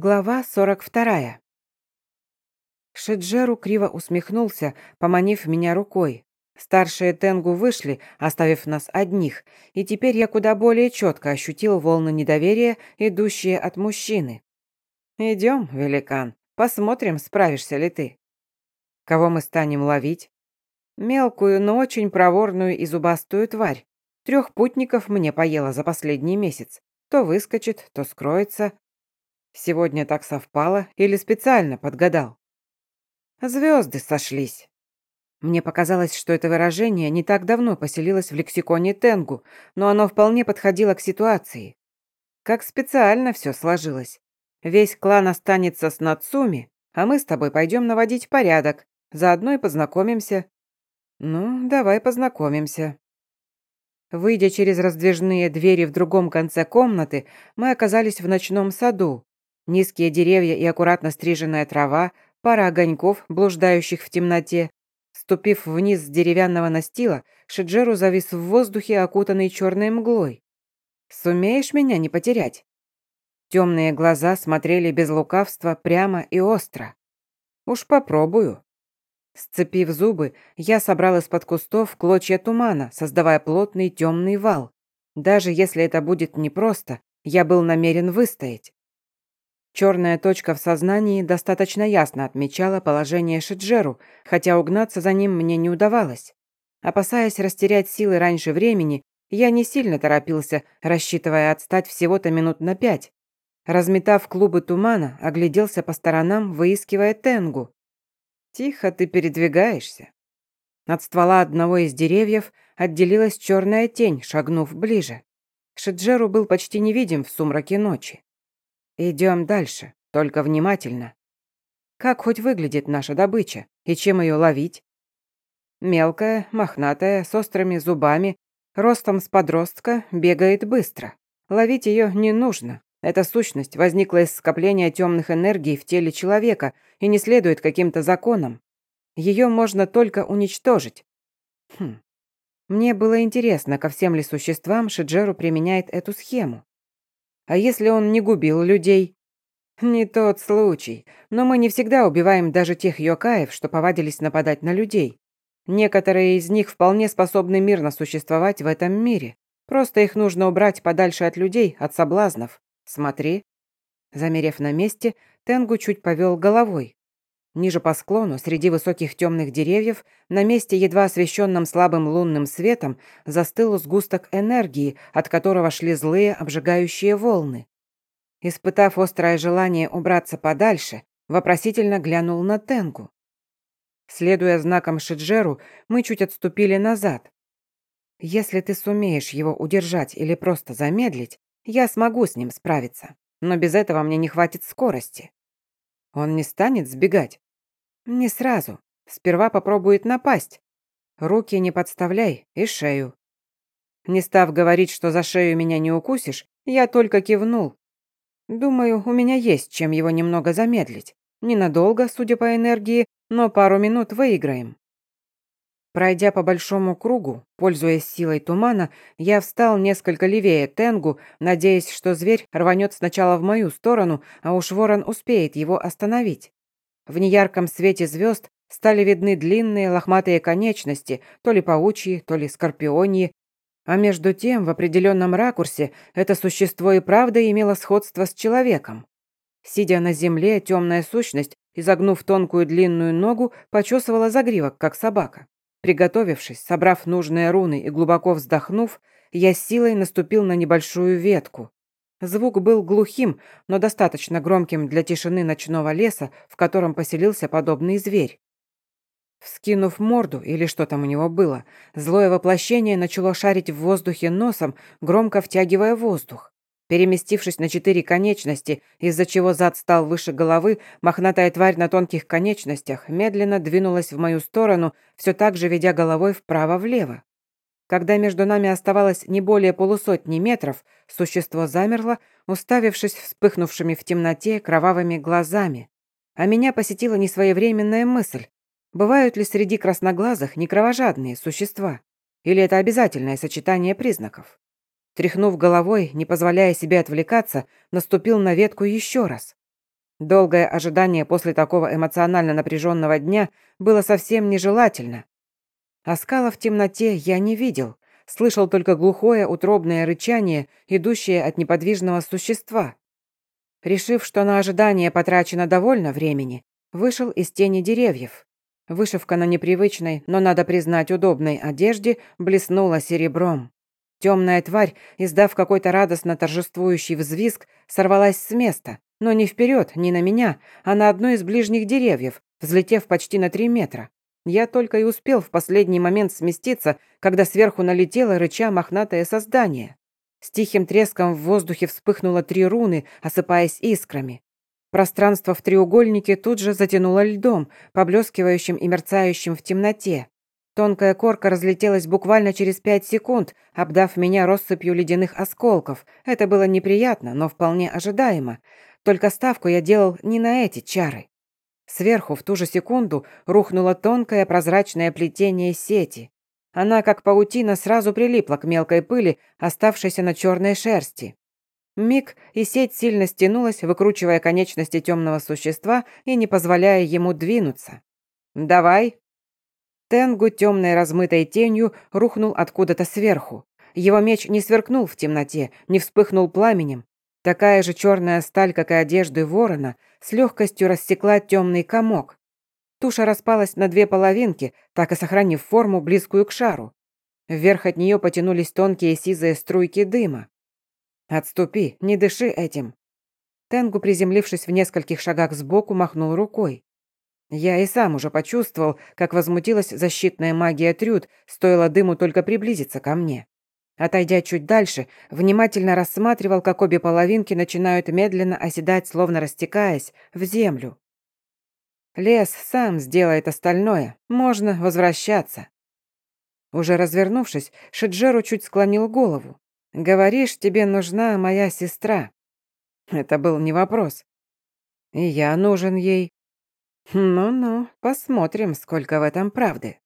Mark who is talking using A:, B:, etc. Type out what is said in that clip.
A: Глава 42. Шиджеру криво усмехнулся, поманив меня рукой. Старшие Тенгу вышли, оставив нас одних, и теперь я куда более четко ощутил волны недоверия, идущие от мужчины. «Идем, великан, посмотрим, справишься ли ты». «Кого мы станем ловить?» «Мелкую, но очень проворную и зубастую тварь. Трех путников мне поела за последний месяц. То выскочит, то скроется, Сегодня так совпало или специально подгадал? Звезды сошлись. Мне показалось, что это выражение не так давно поселилось в лексиконе Тенгу, но оно вполне подходило к ситуации. Как специально все сложилось. Весь клан останется с Нацуми, а мы с тобой пойдем наводить порядок, заодно и познакомимся. Ну, давай познакомимся. Выйдя через раздвижные двери в другом конце комнаты, мы оказались в ночном саду, Низкие деревья и аккуратно стриженная трава, пара огоньков, блуждающих в темноте. Ступив вниз с деревянного настила, Шиджеру завис в воздухе, окутанный черной мглой. «Сумеешь меня не потерять?» Темные глаза смотрели без лукавства прямо и остро. «Уж попробую». Сцепив зубы, я собрал из-под кустов клочья тумана, создавая плотный темный вал. Даже если это будет непросто, я был намерен выстоять. Черная точка в сознании достаточно ясно отмечала положение Шиджеру, хотя угнаться за ним мне не удавалось. Опасаясь растерять силы раньше времени, я не сильно торопился, рассчитывая отстать всего-то минут на пять. Разметав клубы тумана, огляделся по сторонам, выискивая Тенгу. «Тихо ты передвигаешься». От ствола одного из деревьев отделилась черная тень, шагнув ближе. Шиджеру был почти невидим в сумраке ночи. Идем дальше, только внимательно. Как хоть выглядит наша добыча и чем ее ловить? Мелкая, мохнатая, с острыми зубами, ростом с подростка, бегает быстро. Ловить ее не нужно. Эта сущность возникла из скопления темных энергий в теле человека и не следует каким-то законам. Ее можно только уничтожить. Хм. Мне было интересно, ко всем ли существам Шиджеру применяет эту схему. А если он не губил людей? Не тот случай. Но мы не всегда убиваем даже тех йокаев, что повадились нападать на людей. Некоторые из них вполне способны мирно существовать в этом мире. Просто их нужно убрать подальше от людей, от соблазнов. Смотри. Замерев на месте, Тенгу чуть повел головой. Ниже по склону, среди высоких темных деревьев, на месте, едва освещенном слабым лунным светом, застыл сгусток энергии, от которого шли злые обжигающие волны. Испытав острое желание убраться подальше, вопросительно глянул на Тенгу. Следуя знакам Шиджеру, мы чуть отступили назад. Если ты сумеешь его удержать или просто замедлить, я смогу с ним справиться, но без этого мне не хватит скорости. Он не станет сбегать. Не сразу. Сперва попробует напасть. Руки не подставляй и шею. Не став говорить, что за шею меня не укусишь, я только кивнул. Думаю, у меня есть чем его немного замедлить. Ненадолго, судя по энергии, но пару минут выиграем. Пройдя по большому кругу, пользуясь силой тумана, я встал несколько левее Тенгу, надеясь, что зверь рванет сначала в мою сторону, а уж ворон успеет его остановить. В неярком свете звезд стали видны длинные лохматые конечности, то ли паучьи, то ли скорпионьи, а между тем, в определенном ракурсе, это существо и правда имело сходство с человеком. Сидя на земле, темная сущность, изогнув тонкую длинную ногу, почесывала загривок, как собака. Приготовившись, собрав нужные руны и глубоко вздохнув, я силой наступил на небольшую ветку. Звук был глухим, но достаточно громким для тишины ночного леса, в котором поселился подобный зверь. Вскинув морду, или что там у него было, злое воплощение начало шарить в воздухе носом, громко втягивая воздух. Переместившись на четыре конечности, из-за чего зад стал выше головы, мохнатая тварь на тонких конечностях медленно двинулась в мою сторону, все так же ведя головой вправо-влево. Когда между нами оставалось не более полусотни метров, существо замерло, уставившись вспыхнувшими в темноте кровавыми глазами. А меня посетила несвоевременная мысль. Бывают ли среди красноглазых некровожадные существа? Или это обязательное сочетание признаков? Тряхнув головой, не позволяя себе отвлекаться, наступил на ветку еще раз. Долгое ожидание после такого эмоционально напряженного дня было совсем нежелательно. Оскала в темноте я не видел, слышал только глухое утробное рычание, идущее от неподвижного существа. Решив, что на ожидание потрачено довольно времени, вышел из тени деревьев. Вышивка на непривычной, но, надо признать, удобной одежде блеснула серебром. Темная тварь, издав какой-то радостно торжествующий взвизг, сорвалась с места, но не вперед, не на меня, а на одно из ближних деревьев, взлетев почти на три метра. Я только и успел в последний момент сместиться, когда сверху налетело рыча мохнатое создание. С тихим треском в воздухе вспыхнуло три руны, осыпаясь искрами. Пространство в треугольнике тут же затянуло льдом, поблескивающим и мерцающим в темноте. Тонкая корка разлетелась буквально через пять секунд, обдав меня россыпью ледяных осколков. Это было неприятно, но вполне ожидаемо. Только ставку я делал не на эти чары. Сверху в ту же секунду рухнуло тонкое прозрачное плетение сети. Она, как паутина, сразу прилипла к мелкой пыли, оставшейся на черной шерсти. Миг, и сеть сильно стянулась, выкручивая конечности темного существа и не позволяя ему двинуться. «Давай!» Тенгу темной размытой тенью рухнул откуда-то сверху. Его меч не сверкнул в темноте, не вспыхнул пламенем. Такая же черная сталь, как и одежды ворона, с легкостью рассекла темный комок. Туша распалась на две половинки, так и сохранив форму, близкую к шару. Вверх от нее потянулись тонкие сизые струйки дыма. «Отступи, не дыши этим». Тенгу, приземлившись в нескольких шагах сбоку, махнул рукой. Я и сам уже почувствовал, как возмутилась защитная магия Трюд, стоило дыму только приблизиться ко мне. Отойдя чуть дальше, внимательно рассматривал, как обе половинки начинают медленно оседать, словно растекаясь, в землю. Лес сам сделает остальное, можно возвращаться. Уже развернувшись, Шиджеру чуть склонил голову. Говоришь, тебе нужна моя сестра. Это был не вопрос. И я нужен ей. Ну-ну, посмотрим, сколько в этом правды.